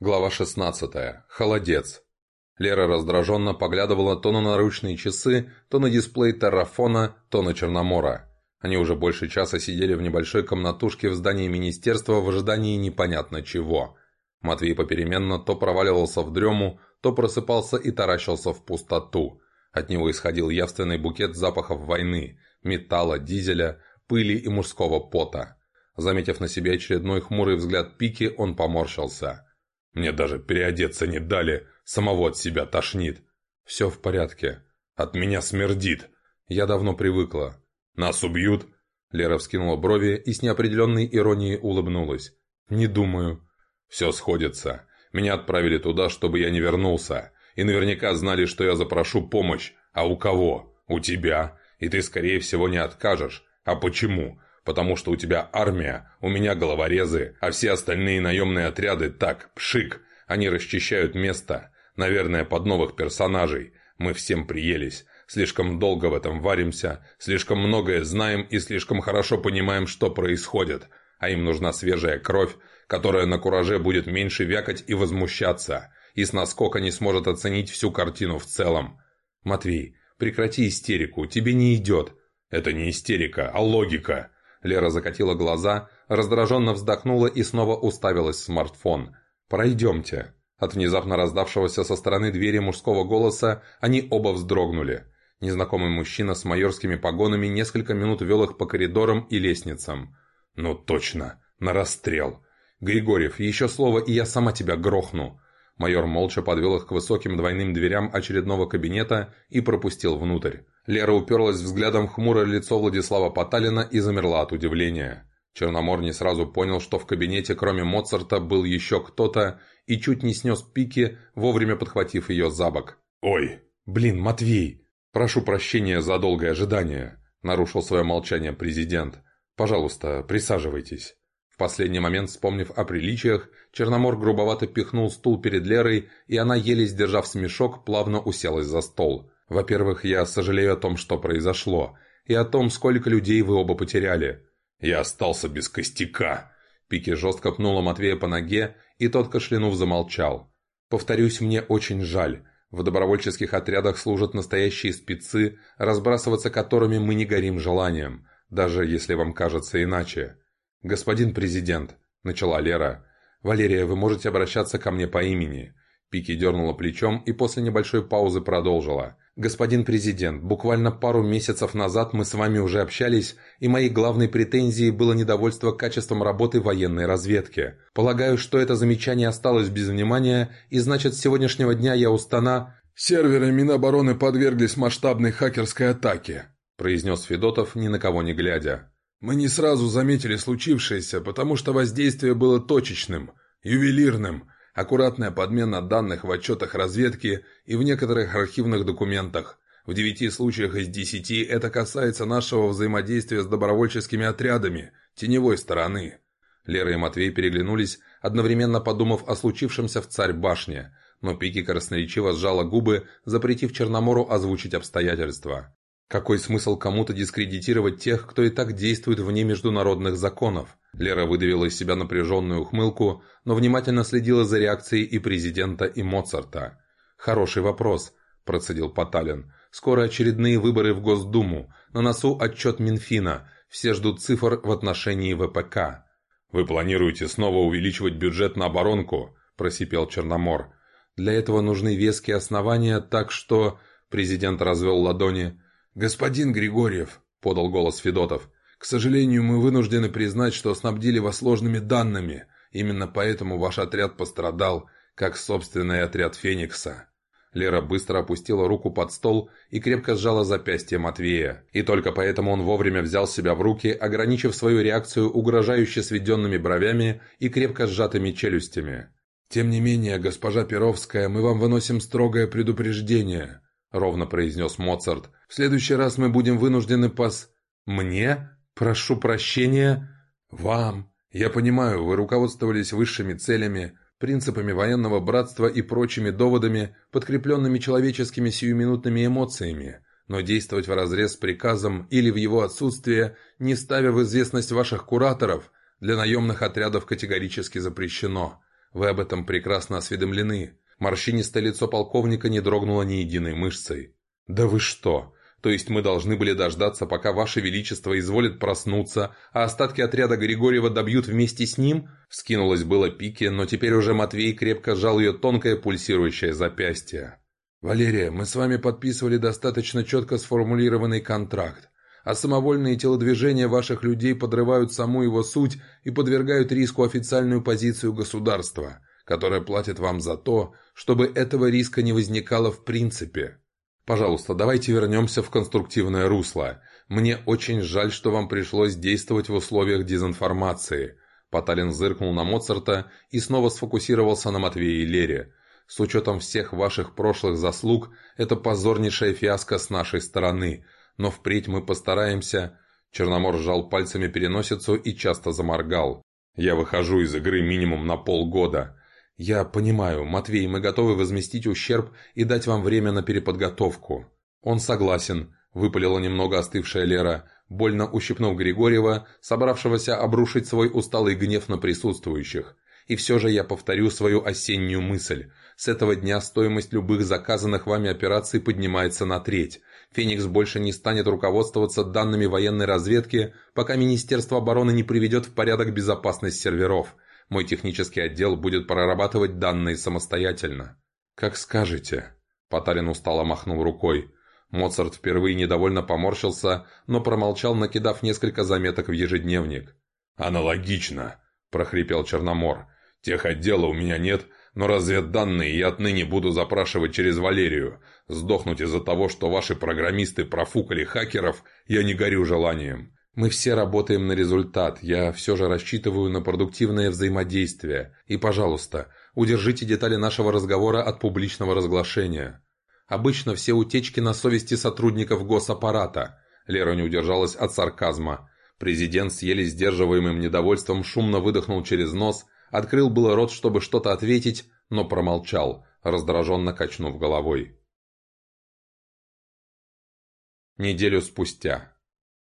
Глава 16. Холодец. Лера раздраженно поглядывала то на наручные часы, то на дисплей террафона, то на Черномора. Они уже больше часа сидели в небольшой комнатушке в здании министерства в ожидании непонятно чего. Матвей попеременно то проваливался в дрему, то просыпался и таращился в пустоту. От него исходил явственный букет запахов войны, металла, дизеля, пыли и мужского пота. Заметив на себе очередной хмурый взгляд Пики, он поморщился – мне даже переодеться не дали, самого от себя тошнит. Все в порядке. От меня смердит. Я давно привыкла. Нас убьют?» Лера вскинула брови и с неопределенной иронией улыбнулась. «Не думаю». «Все сходится. Меня отправили туда, чтобы я не вернулся. И наверняка знали, что я запрошу помощь. А у кого? У тебя. И ты, скорее всего, не откажешь. А почему? Потому что у тебя армия, у меня головорезы, а все остальные наемные отряды так, пшик, они расчищают место, наверное, под новых персонажей. Мы всем приелись, слишком долго в этом варимся, слишком многое знаем и слишком хорошо понимаем, что происходит, а им нужна свежая кровь, которая на кураже будет меньше вякать и возмущаться, и с наскока не сможет оценить всю картину в целом. Матвей, прекрати истерику, тебе не идет. Это не истерика, а логика. Лера закатила глаза, раздраженно вздохнула и снова уставилась в смартфон. «Пройдемте». От внезапно раздавшегося со стороны двери мужского голоса они оба вздрогнули. Незнакомый мужчина с майорскими погонами несколько минут вел их по коридорам и лестницам. «Ну точно, на расстрел!» «Григорьев, еще слово, и я сама тебя грохну!» Майор молча подвел их к высоким двойным дверям очередного кабинета и пропустил внутрь. Лера уперлась взглядом в хмурое лицо Владислава Поталина и замерла от удивления. Черномор не сразу понял, что в кабинете кроме Моцарта был еще кто-то, и чуть не снес пики, вовремя подхватив ее за бок. «Ой, блин, Матвей! Прошу прощения за долгое ожидание», — нарушил свое молчание президент. «Пожалуйста, присаживайтесь». В последний момент, вспомнив о приличиях, Черномор грубовато пихнул стул перед Лерой, и она, еле сдержав смешок, плавно уселась за стол. Во-первых, я сожалею о том, что произошло, и о том, сколько людей вы оба потеряли. Я остался без костяка. Пики жестко пнула Матвея по ноге, и тот, кашлянув, замолчал. Повторюсь, мне очень жаль. В добровольческих отрядах служат настоящие спецы, разбрасываться которыми мы не горим желанием, даже если вам кажется иначе. «Господин президент», — начала Лера, — «Валерия, вы можете обращаться ко мне по имени». Пики дернула плечом и после небольшой паузы продолжила. «Господин президент, буквально пару месяцев назад мы с вами уже общались, и моей главной претензией было недовольство качеством работы военной разведки. Полагаю, что это замечание осталось без внимания, и значит, с сегодняшнего дня я устана...» «Серверы Минобороны подверглись масштабной хакерской атаке», произнес Федотов, ни на кого не глядя. «Мы не сразу заметили случившееся, потому что воздействие было точечным, ювелирным, аккуратная подмена данных в отчетах разведки и в некоторых архивных документах. В девяти случаях из десяти это касается нашего взаимодействия с добровольческими отрядами, теневой стороны. Лера и Матвей переглянулись, одновременно подумав о случившемся в царь-башне, но Пики красноречиво сжала губы, запретив Черномору озвучить обстоятельства. Какой смысл кому-то дискредитировать тех, кто и так действует вне международных законов? Лера выдавила из себя напряженную ухмылку, но внимательно следила за реакцией и президента, и Моцарта. «Хороший вопрос», – процедил Поталин. «Скоро очередные выборы в Госдуму. На носу отчет Минфина. Все ждут цифр в отношении ВПК». «Вы планируете снова увеличивать бюджет на оборонку?» – просипел Черномор. «Для этого нужны веские основания, так что...» – президент развел ладони – «Господин Григорьев», — подал голос Федотов, — «к сожалению, мы вынуждены признать, что снабдили вас ложными данными. Именно поэтому ваш отряд пострадал, как собственный отряд Феникса». Лера быстро опустила руку под стол и крепко сжала запястье Матвея. И только поэтому он вовремя взял себя в руки, ограничив свою реакцию угрожающе сведенными бровями и крепко сжатыми челюстями. «Тем не менее, госпожа Перовская, мы вам выносим строгое предупреждение ровно произнес Моцарт. «В следующий раз мы будем вынуждены пас...» «Мне? Прошу прощения?» «Вам. Я понимаю, вы руководствовались высшими целями, принципами военного братства и прочими доводами, подкрепленными человеческими сиюминутными эмоциями, но действовать вразрез с приказом или в его отсутствие, не ставя в известность ваших кураторов, для наемных отрядов категорически запрещено. Вы об этом прекрасно осведомлены. Морщинистое лицо полковника не дрогнуло ни единой мышцей. «Да вы что? То есть мы должны были дождаться, пока Ваше Величество изволит проснуться, а остатки отряда Григорьева добьют вместе с ним?» Скинулось было пике, но теперь уже Матвей крепко сжал ее тонкое пульсирующее запястье. «Валерия, мы с вами подписывали достаточно четко сформулированный контракт, а самовольные телодвижения ваших людей подрывают саму его суть и подвергают риску официальную позицию государства, которое платит вам за то, чтобы этого риска не возникало в принципе». Пожалуйста, давайте вернемся в конструктивное русло. Мне очень жаль, что вам пришлось действовать в условиях дезинформации». Поталин зыркнул на Моцарта и снова сфокусировался на Матвее и Лере. «С учетом всех ваших прошлых заслуг, это позорнейшая фиаско с нашей стороны. Но впредь мы постараемся...» Черномор сжал пальцами переносицу и часто заморгал. «Я выхожу из игры минимум на полгода. «Я понимаю, Матвей, мы готовы возместить ущерб и дать вам время на переподготовку». «Он согласен», — выпалила немного остывшая Лера, больно ущипнув Григорьева, собравшегося обрушить свой усталый гнев на присутствующих. «И все же я повторю свою осеннюю мысль. С этого дня стоимость любых заказанных вами операций поднимается на треть. «Феникс» больше не станет руководствоваться данными военной разведки, пока Министерство обороны не приведет в порядок безопасность серверов. Мой технический отдел будет прорабатывать данные самостоятельно». «Как скажете». Потарин устало махнул рукой. Моцарт впервые недовольно поморщился, но промолчал, накидав несколько заметок в ежедневник. «Аналогично», – прохрипел Черномор. «Тех отдела у меня нет, но разведданные я отныне буду запрашивать через Валерию. Сдохнуть из-за того, что ваши программисты профукали хакеров, я не горю желанием. Мы все работаем на результат, я все же рассчитываю на продуктивное взаимодействие. И, пожалуйста, удержите детали нашего разговора от публичного разглашения. Обычно все утечки на совести сотрудников госаппарата. Лера не удержалась от сарказма. Президент с еле сдерживаемым недовольством шумно выдохнул через нос, открыл было рот, чтобы что-то ответить, но промолчал, раздраженно качнув головой. Неделю спустя.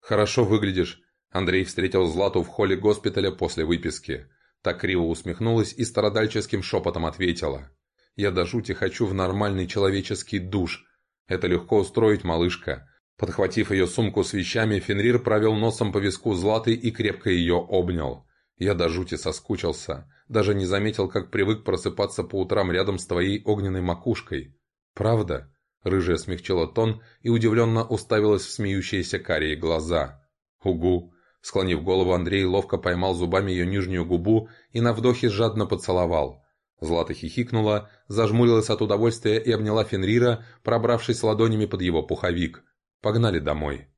«Хорошо выглядишь». Андрей встретил Злату в холле госпиталя после выписки. Так криво усмехнулась и страдальческим шепотом ответила. «Я до жути хочу в нормальный человеческий душ. Это легко устроить, малышка». Подхватив ее сумку с вещами, Фенрир провел носом по виску Златы и крепко ее обнял. «Я до жути соскучился. Даже не заметил, как привык просыпаться по утрам рядом с твоей огненной макушкой. Правда?» Рыжая смягчила тон и удивленно уставилась в смеющиеся карие глаза. «Угу!» Склонив голову, Андрей ловко поймал зубами ее нижнюю губу и на вдохе жадно поцеловал. Злата хихикнула, зажмурилась от удовольствия и обняла Фенрира, пробравшись ладонями под его пуховик. «Погнали домой!»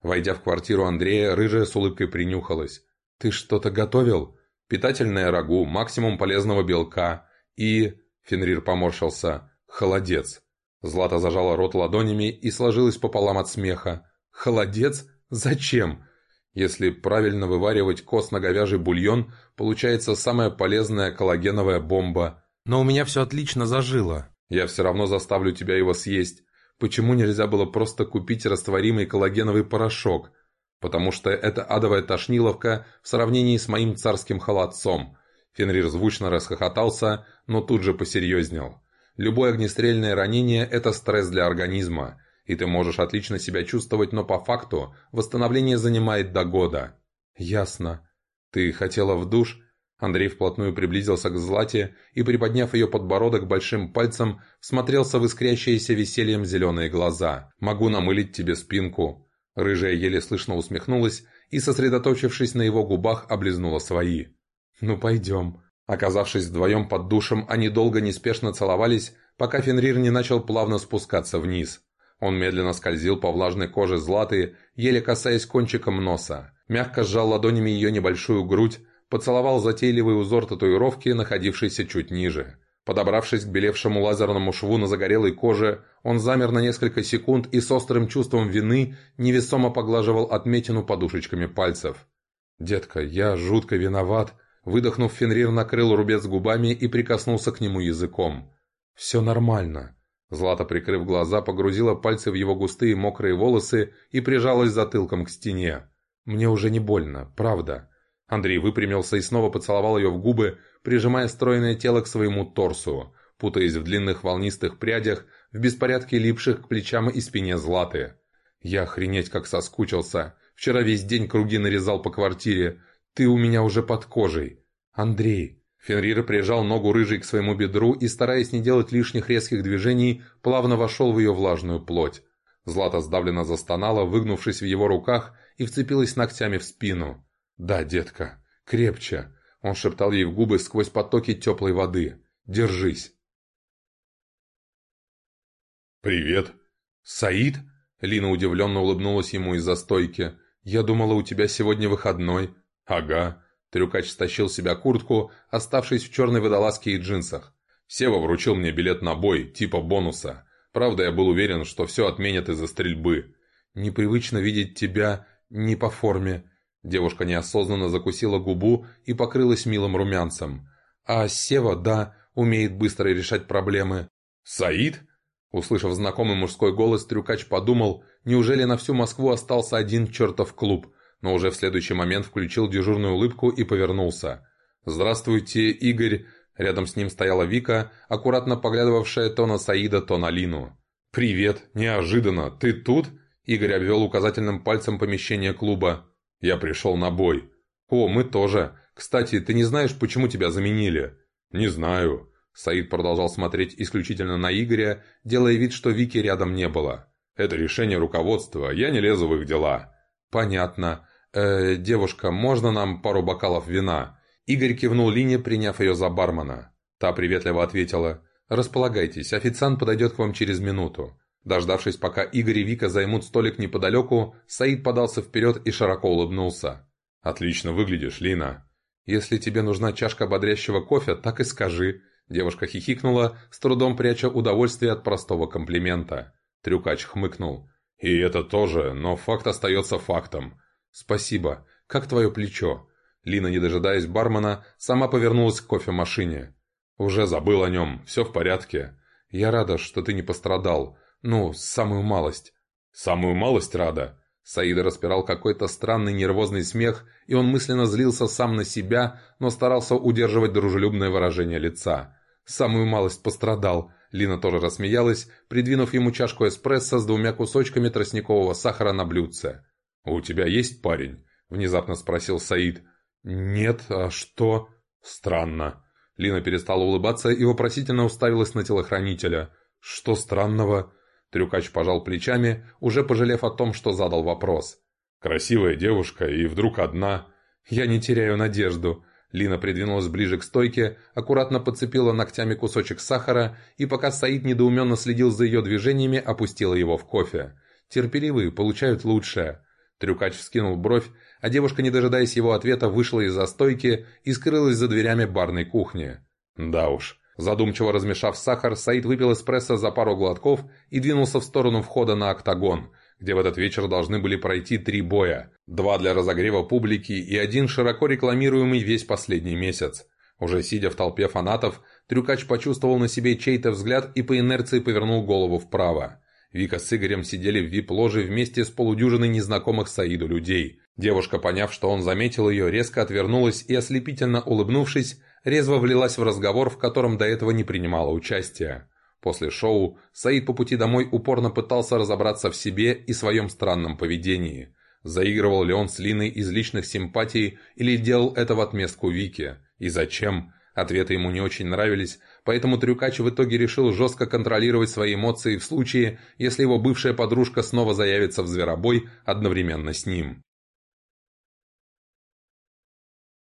Войдя в квартиру Андрея, рыжая с улыбкой принюхалась. «Ты что-то готовил? Питательное рагу, максимум полезного белка и...» Фенрир поморщился. «Холодец». Злата зажала рот ладонями и сложилась пополам от смеха. «Холодец? Зачем?» Если правильно вываривать костно-говяжий бульон, получается самая полезная коллагеновая бомба. Но у меня все отлично зажило. Я все равно заставлю тебя его съесть. Почему нельзя было просто купить растворимый коллагеновый порошок? Потому что это адовая тошниловка в сравнении с моим царским холодцом. Фенрир звучно расхохотался, но тут же посерьезнел. Любое огнестрельное ранение – это стресс для организма, и ты можешь отлично себя чувствовать, но по факту восстановление занимает до года. Ясно. Ты хотела в душ? Андрей вплотную приблизился к Злате и, приподняв ее подбородок большим пальцем, смотрелся в искрящиеся весельем зеленые глаза. «Могу намылить тебе спинку». Рыжая еле слышно усмехнулась и, сосредоточившись на его губах, облизнула свои. «Ну, пойдем». Оказавшись вдвоем под душем, они долго неспешно целовались, пока Фенрир не начал плавно спускаться вниз. Он медленно скользил по влажной коже Златы, еле касаясь кончиком носа. Мягко сжал ладонями ее небольшую грудь, поцеловал затейливый узор татуировки, находившийся чуть ниже. Подобравшись к белевшему лазерному шву на загорелой коже, он замер на несколько секунд и с острым чувством вины невесомо поглаживал отметину подушечками пальцев. «Детка, я жутко виноват», Выдохнув, Фенрир накрыл рубец губами и прикоснулся к нему языком. «Все нормально». Злата, прикрыв глаза, погрузила пальцы в его густые мокрые волосы и прижалась затылком к стене. «Мне уже не больно, правда». Андрей выпрямился и снова поцеловал ее в губы, прижимая стройное тело к своему торсу, путаясь в длинных волнистых прядях, в беспорядке липших к плечам и спине златы. Я охренеть как соскучился. Вчера весь день круги нарезал по квартире. Ты у меня уже под кожей. Андрей. Фенрир прижал ногу рыжей к своему бедру и, стараясь не делать лишних резких движений, плавно вошел в ее влажную плоть. Злата сдавленно застонала, выгнувшись в его руках, и вцепилась ногтями в спину. «Да, детка, крепче!» Он шептал ей в губы сквозь потоки теплой воды. «Держись!» «Привет!» «Саид?» Лина удивленно улыбнулась ему из-за стойки. «Я думала, у тебя сегодня выходной». «Ага». Трюкач стащил себя куртку, оставшись в черной водолазке и джинсах. «Сева вручил мне билет на бой, типа бонуса. Правда, я был уверен, что все отменят из-за стрельбы». «Непривычно видеть тебя не по форме». Девушка неосознанно закусила губу и покрылась милым румянцем. «А Сева, да, умеет быстро решать проблемы». «Саид?» Услышав знакомый мужской голос, Трюкач подумал, неужели на всю Москву остался один чертов клуб, но уже в следующий момент включил дежурную улыбку и повернулся. «Здравствуйте, Игорь!» Рядом с ним стояла Вика, аккуратно поглядывавшая то на Саида, то на Лину. «Привет! Неожиданно! Ты тут?» Игорь обвел указательным пальцем помещение клуба. «Я пришел на бой». «О, мы тоже. Кстати, ты не знаешь, почему тебя заменили?» «Не знаю. Саид продолжал смотреть исключительно на Игоря, делая вид, что Вики рядом не было. «Это решение руководства, я не лезу в их дела». «Понятно. Э, девушка, можно нам пару бокалов вина?» Игорь кивнул Лине, приняв ее за бармена. Та приветливо ответила. «Располагайтесь, официант подойдет к вам через минуту». Дождавшись, пока Игорь и Вика займут столик неподалеку, Саид подался вперед и широко улыбнулся. «Отлично выглядишь, Лина». «Если тебе нужна чашка бодрящего кофе, так и скажи», Девушка хихикнула, с трудом пряча удовольствие от простого комплимента. Трюкач хмыкнул. «И это тоже, но факт остается фактом». «Спасибо. Как твое плечо?» Лина, не дожидаясь бармена, сама повернулась к кофемашине. «Уже забыл о нем. Все в порядке». «Я рада, что ты не пострадал. Ну, самую малость». «Самую малость рада?» Саида распирал какой-то странный нервозный смех, и он мысленно злился сам на себя, но старался удерживать дружелюбное выражение лица. Самую малость пострадал. Лина тоже рассмеялась, придвинув ему чашку эспрессо с двумя кусочками тростникового сахара на блюдце. «У тебя есть парень?» – внезапно спросил Саид. «Нет, а что?» «Странно». Лина перестала улыбаться и вопросительно уставилась на телохранителя. «Что странного?» Трюкач пожал плечами, уже пожалев о том, что задал вопрос. «Красивая девушка и вдруг одна...» «Я не теряю надежду. Лина придвинулась ближе к стойке, аккуратно подцепила ногтями кусочек сахара и, пока Саид недоуменно следил за ее движениями, опустила его в кофе. «Терпеливые получают лучшее». Трюкач вскинул бровь, а девушка, не дожидаясь его ответа, вышла из-за стойки и скрылась за дверями барной кухни. «Да уж». Задумчиво размешав сахар, Саид выпил эспрессо за пару глотков и двинулся в сторону входа на октагон, где в этот вечер должны были пройти три боя. Два для разогрева публики и один широко рекламируемый весь последний месяц. Уже сидя в толпе фанатов, Трюкач почувствовал на себе чей-то взгляд и по инерции повернул голову вправо. Вика с Игорем сидели в вип-ложе вместе с полудюжиной незнакомых Саиду людей. Девушка, поняв, что он заметил ее, резко отвернулась и, ослепительно улыбнувшись, резво влилась в разговор, в котором до этого не принимала участия. После шоу Саид по пути домой упорно пытался разобраться в себе и своем странном поведении. Заигрывал ли он с Линой из личных симпатий или делал это в отместку Вике? И зачем? Ответы ему не очень нравились, поэтому Трюкач в итоге решил жестко контролировать свои эмоции в случае, если его бывшая подружка снова заявится в зверобой одновременно с ним.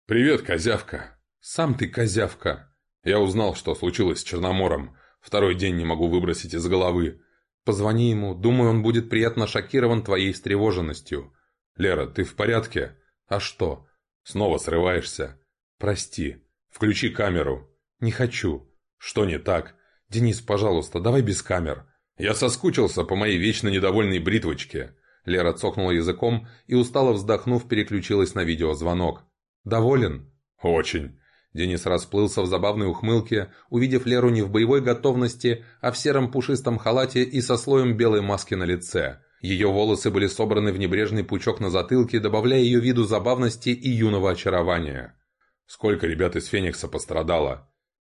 «Привет, козявка!» «Сам ты козявка!» «Я узнал, что случилось с Черномором. Второй день не могу выбросить из головы. Позвони ему, думаю, он будет приятно шокирован твоей встревоженностью. Лера, ты в порядке? А что? Снова срываешься. Прости. Включи камеру. Не хочу. Что не так? Денис, пожалуйста, давай без камер. Я соскучился по моей вечно недовольной бритвочке. Лера цокнула языком и, устало вздохнув, переключилась на видеозвонок. «Доволен?» «Очень. Денис расплылся в забавной ухмылке, увидев Леру не в боевой готовности, а в сером пушистом халате и со слоем белой маски на лице. Ее волосы были собраны в небрежный пучок на затылке, добавляя ее виду забавности и юного очарования. «Сколько ребят из Феникса пострадало?»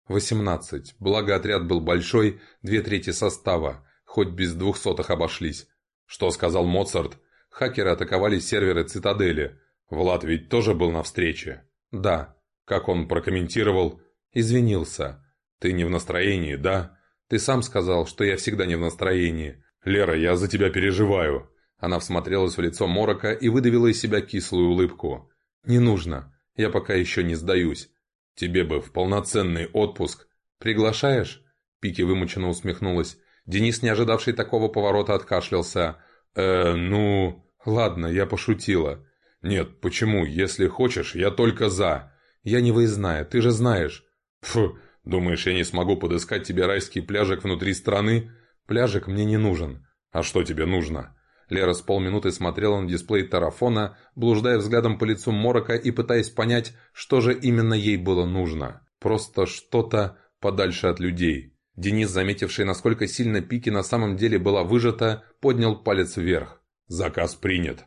«Восемнадцать. Благо отряд был большой, две трети состава. Хоть без двухсотых обошлись». «Что сказал Моцарт?» «Хакеры атаковали серверы Цитадели. Влад ведь тоже был на встрече?» «Да». «Как он прокомментировал?» «Извинился». «Ты не в настроении, да?» «Ты сам сказал, что я всегда не в настроении». «Лера, я за тебя переживаю». Она всмотрелась в лицо Морока и выдавила из себя кислую улыбку. «Не нужно. Я пока еще не сдаюсь. Тебе бы в полноценный отпуск. Приглашаешь?» Пики вымученно усмехнулась. Денис, не ожидавший такого поворота, откашлялся. «Э, ну...» «Ладно, я пошутила». «Нет, почему? Если хочешь, я только за». «Я не выездная, ты же знаешь». «Фу, думаешь, я не смогу подыскать тебе райский пляжик внутри страны?» «Пляжик мне не нужен». «А что тебе нужно?» Лера с полминуты смотрела на дисплей тарафона, блуждая взглядом по лицу Морока и пытаясь понять, что же именно ей было нужно. Просто что-то подальше от людей. Денис, заметивший, насколько сильно Пики на самом деле была выжата, поднял палец вверх. «Заказ принят».